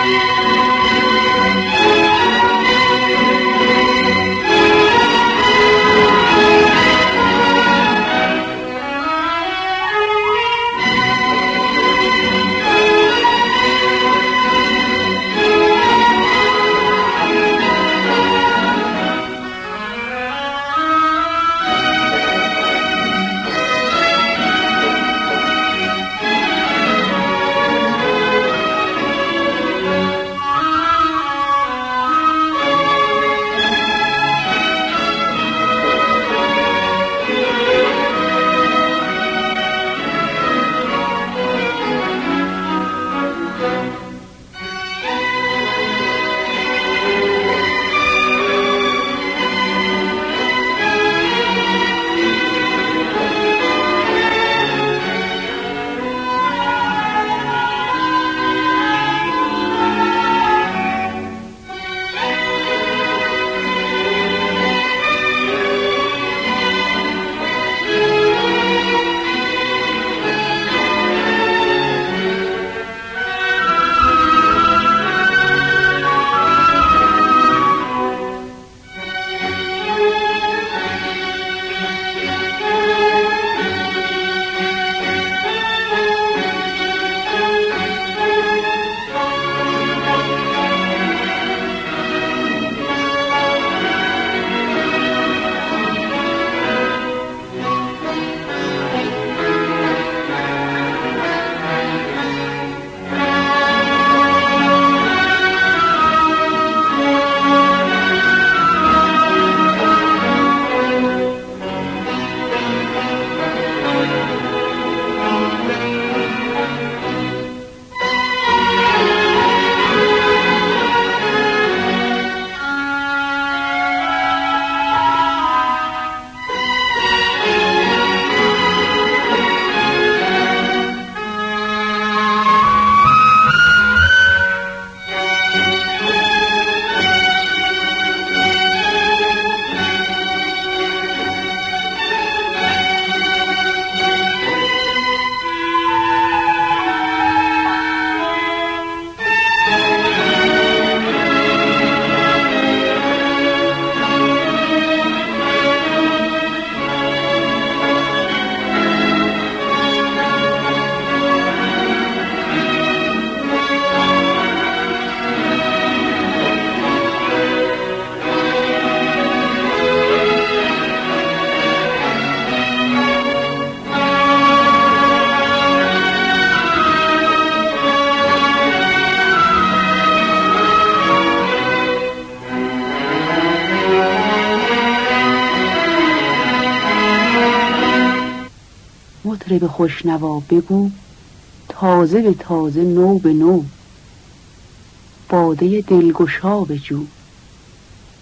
Música مطرب خوشنوا بگو تازه به تازه نو به نو. باده دلگشا جو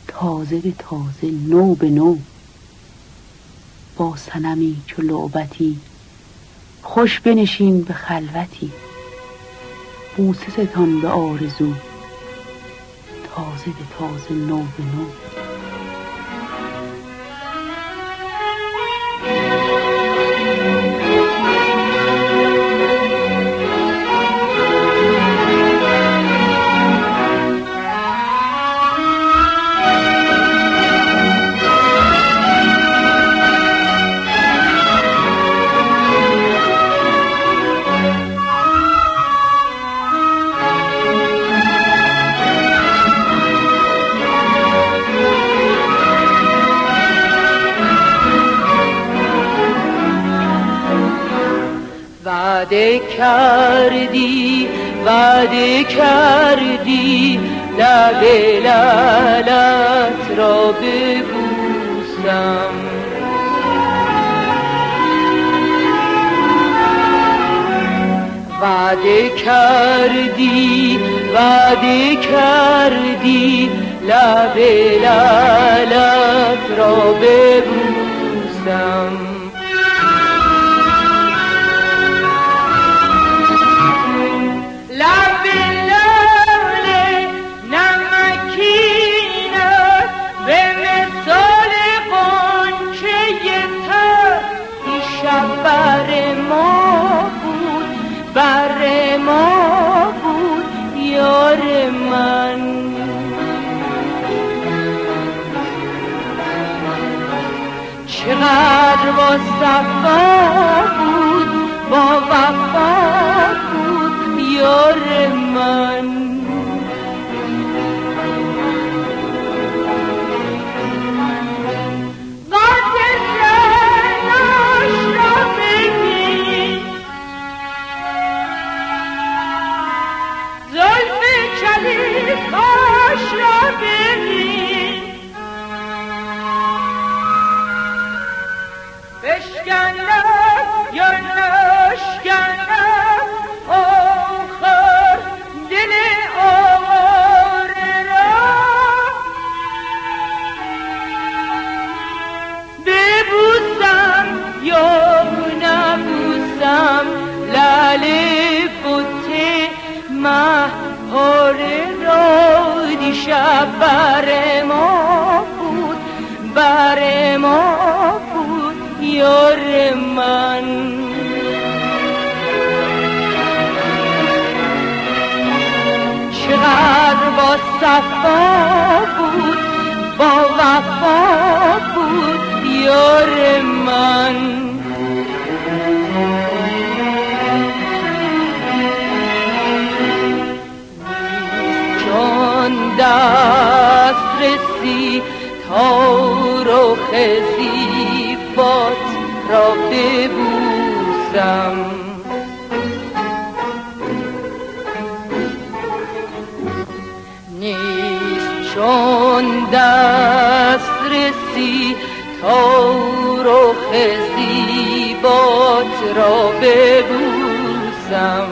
تازه به تازه نو به نو. با سنمی چو لعبتی خوش بنشین به خلوتی. بوسه ستان به آرزو تازه به تازه نو به نو. وعده کردی وعده کردی لب لالت را ببوسم. وعده کردی وعده کردی لب لالت را ببوسم. بر ما بود بر ما بود یار من. چقدر با صفا بود با وفا بود یار من. بر ما بود بر ما بود یار من. چقدر با صفا بود با وفا بود یار من. دست رسی تا رخ زیبات را ببوسم. نیست چون دست رسی تا رخ زیبات را ببوسم.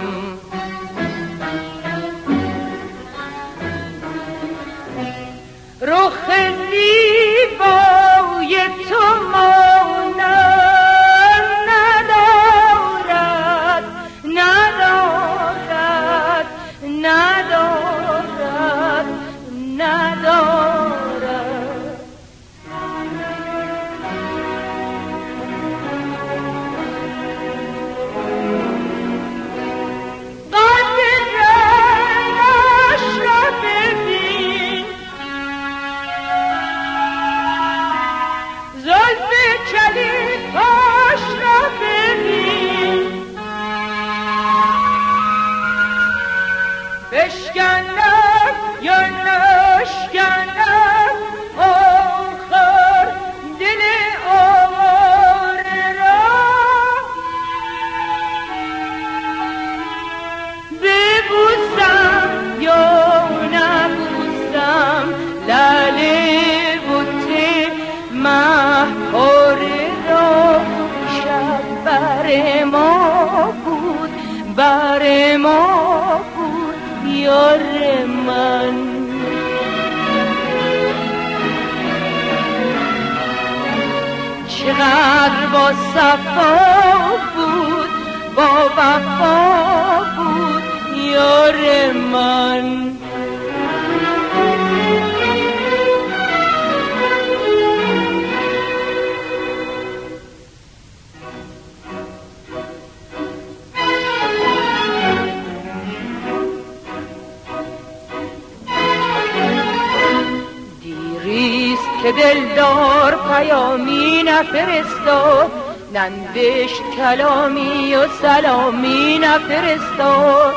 دلدار پیامی نفرستاد ننوشت کلامی و سلامی نفرستاد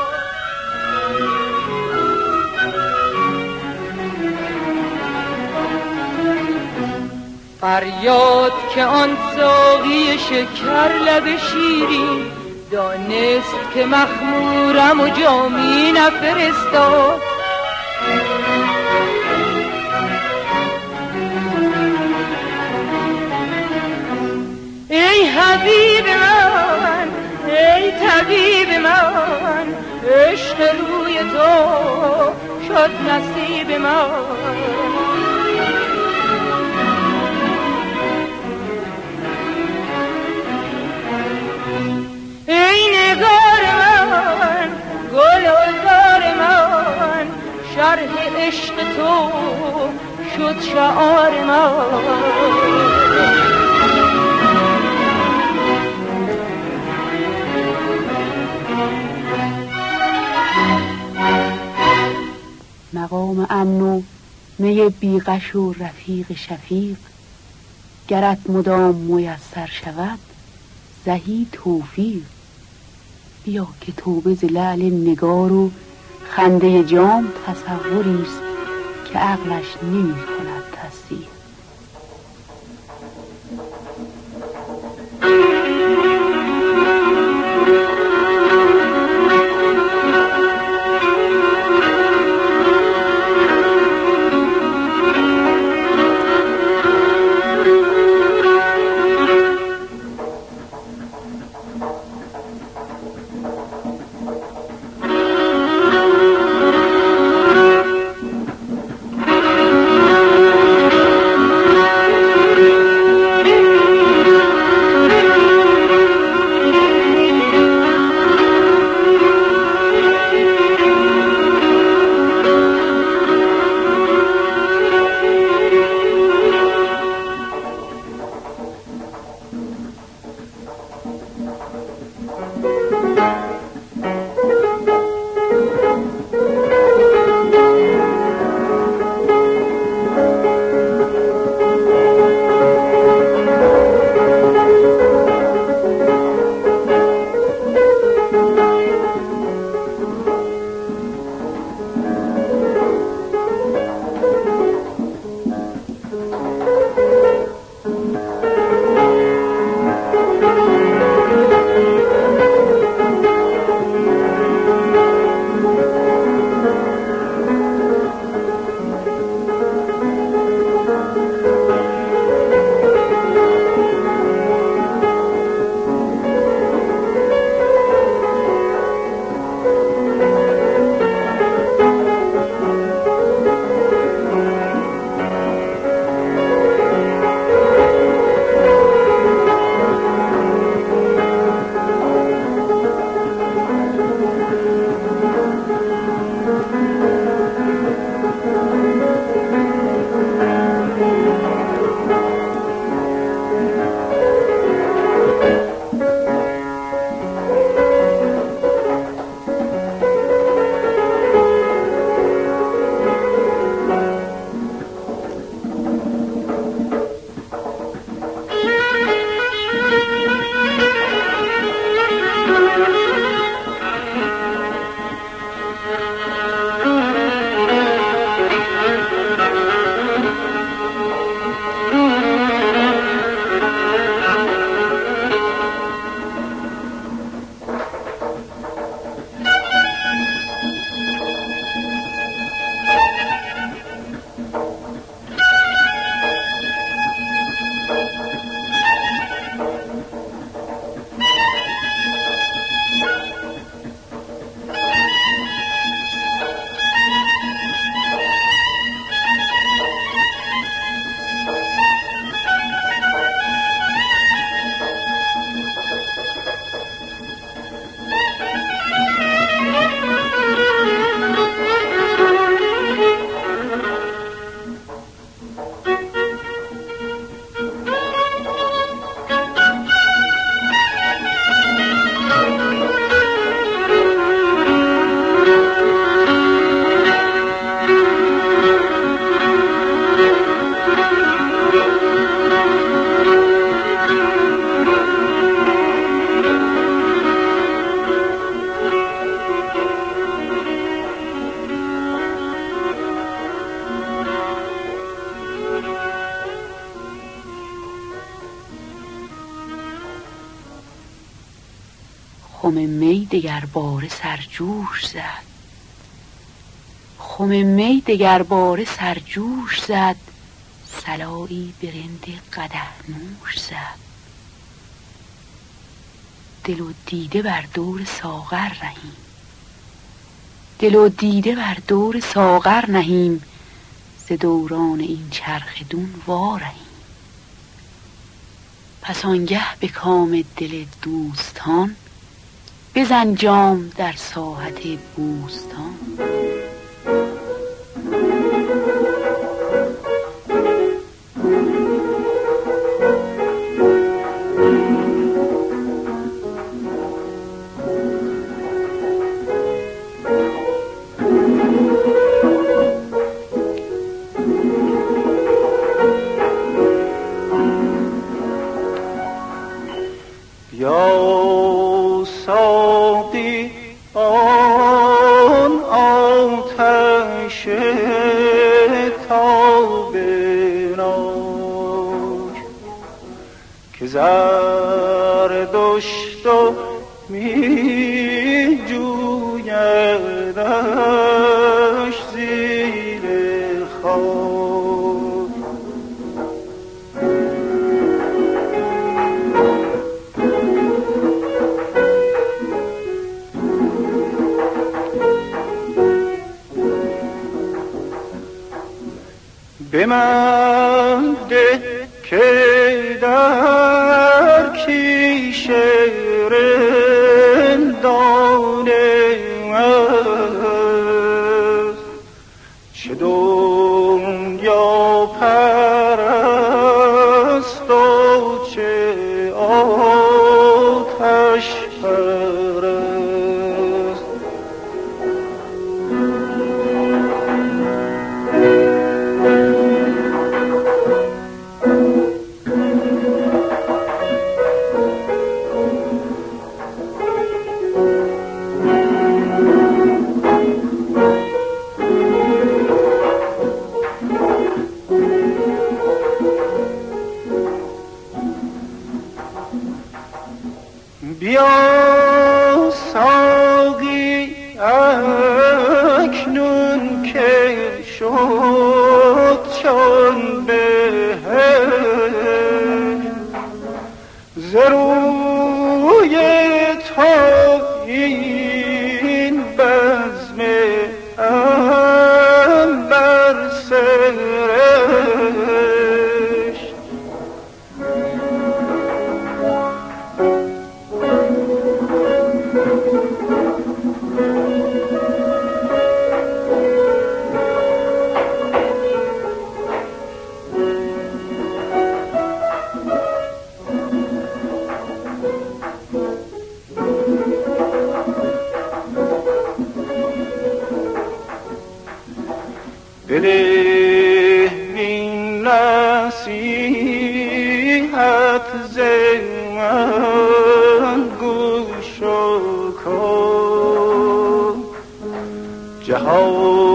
فریاد که آن ساقی شکر لب شیرین دانست که مخمورم و جامی نفرستاد ای حبیب من ای طبیب من عشق روی تو شد نصیب من. ای نگار من گل و من شرح عشق تو شد شعار من. مقام امن و می بیغش و رفیق شفیق. گرت مدام میسر شود زهی توفیق. بیا که توبه ز لعل نگار و خنده جام تصوری است که عقلش نمی دگر باره سرجوش زد. خم می دگر باره سرجوش زد. سلایی برند قده نوش زد. دل و دیده بر دور ساغر رهیم دل و دیده بر دور ساغر نهیم. ز دوران این چرخ دون وارهیم پس آنگه به کام دل دوستان بزن جام در ساحت بوستان. به من ده که کن. جهان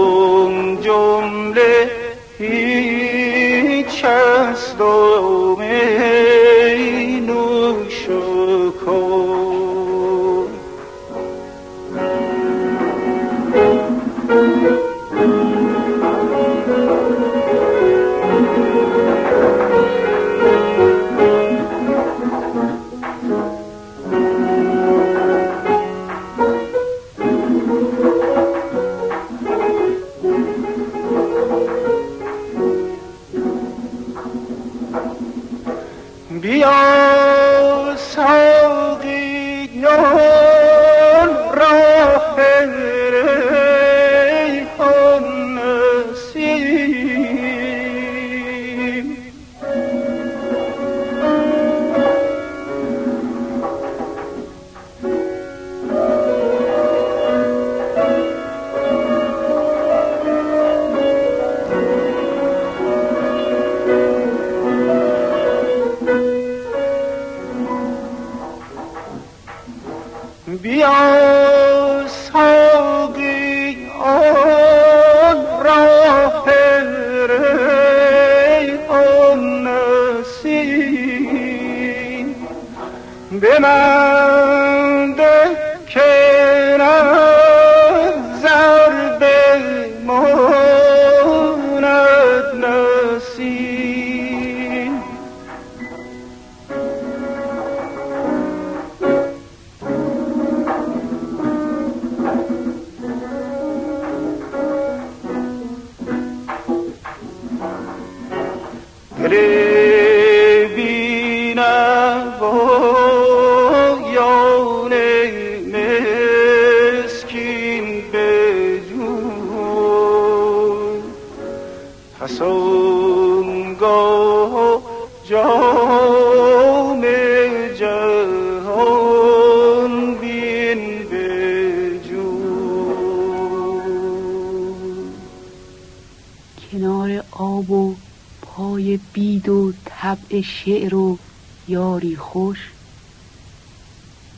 شعر و یاری خوش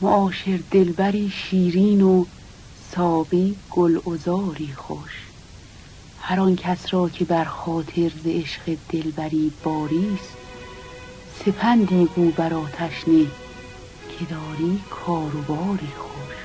معاشر دلبری شیرین و ساقی گل ازاری خوش. هر آن کس را که بر خاطر ز عشق دلبری باریست سپندی گو بر آتش نه که داری کار و باری خوش.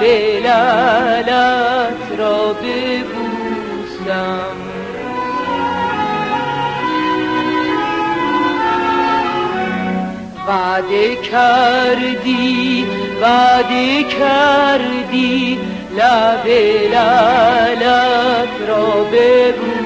لب را ببوسم وعده کردی وعده کردی لب لالت را ببوسم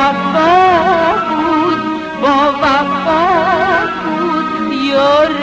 صفا بود با وفا بود. یار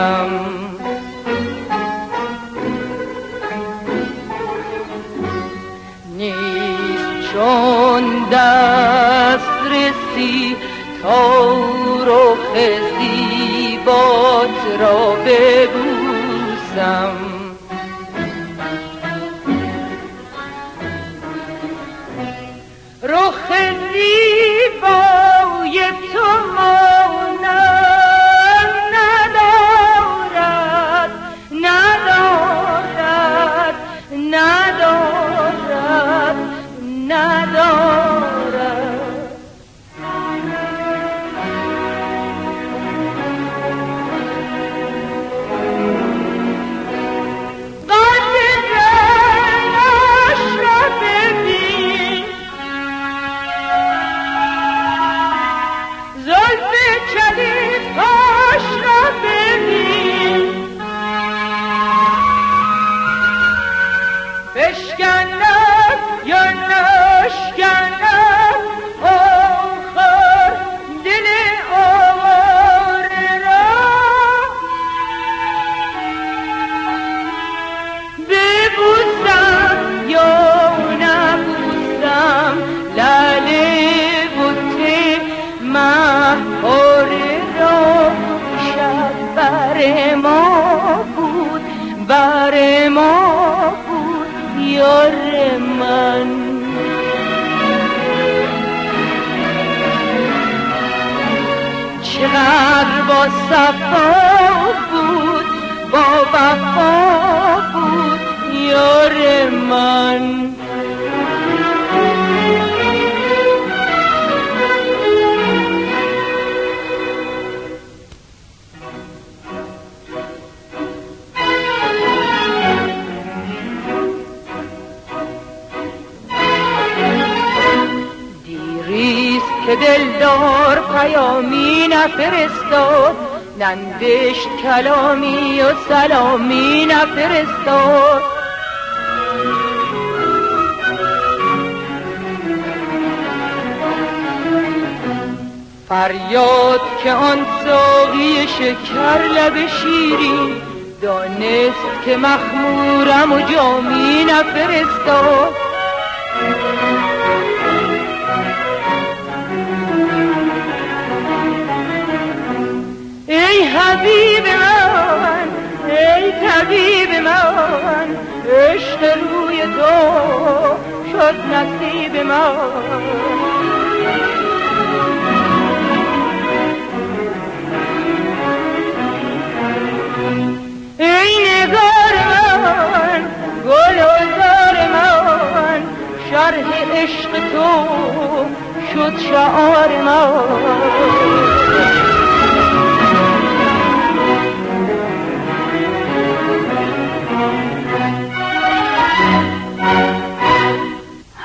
ببوسم نیست چون دست رسی تا رخ زیبات را ببوسم. دلدار پیامی نفرستاد نندشت کلامی و سلامی نفرستاد فریاد که آن ساقی شکر لب شیرین دانست که مخمورم و جامی نفرستاد حبیب من ای طبیب من عشق روی تو شد نصیب من. ای نگار من گل و من شرح عشق تو شد شعار من.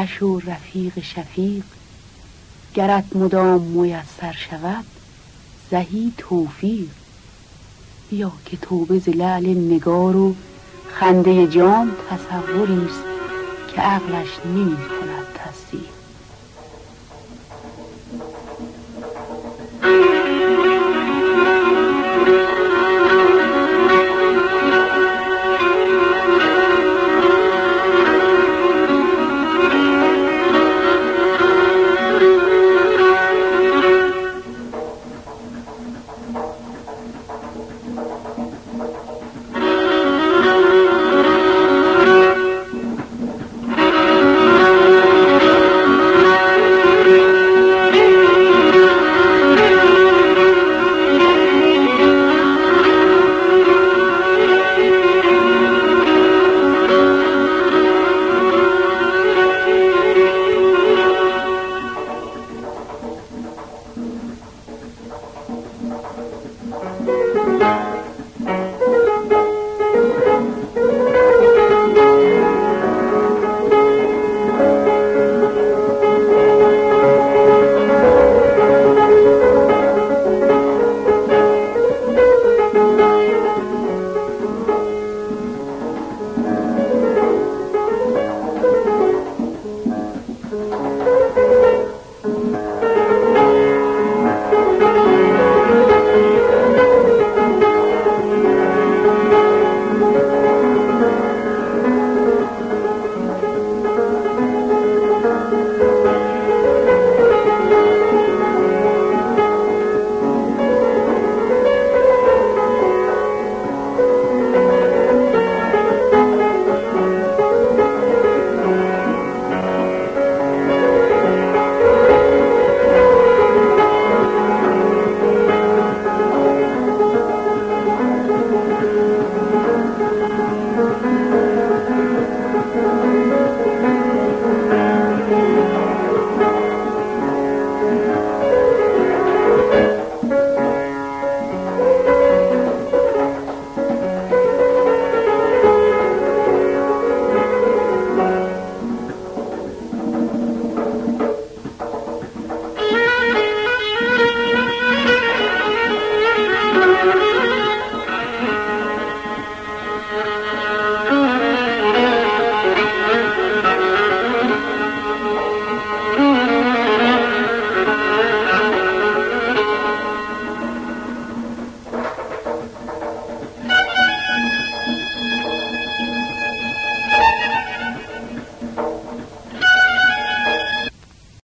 بیغش و رفیق شفیق گرت مدام میسر شود زهی توفیق. بیا که توبه ز لعل نگار و خنده جام تصوری است که عقلش نمی کند تصدیق.